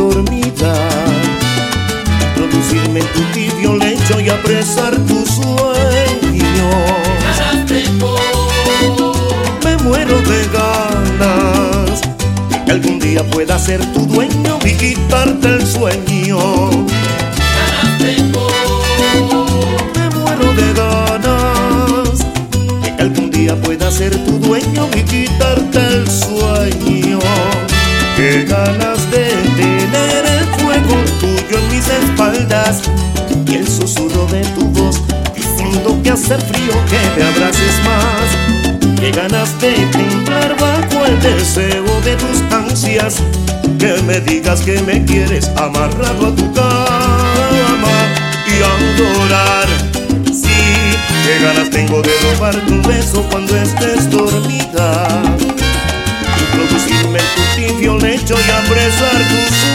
dormida, producirme en tu tibio lecho y apresar tu sueño. Me muero de ganas que algún día pueda ser tu dueño y quitarte el sueño. Me muero de ganas que algún día pueda ser tu dueño y quitarte el sueño. Que ganas de tener el fuego tuyo en mis espaldas y el susurro de tu voz diciendo que hace frío que me abraces más. Qué ganas de temblar bajo el deseo de tus ansias, que me digas que me quieres amarrado a tu cama y adorar. Sí, qué ganas tengo de robar tu beso cuando estés dormida. Introducirme en tu tibio lecho y apresar tus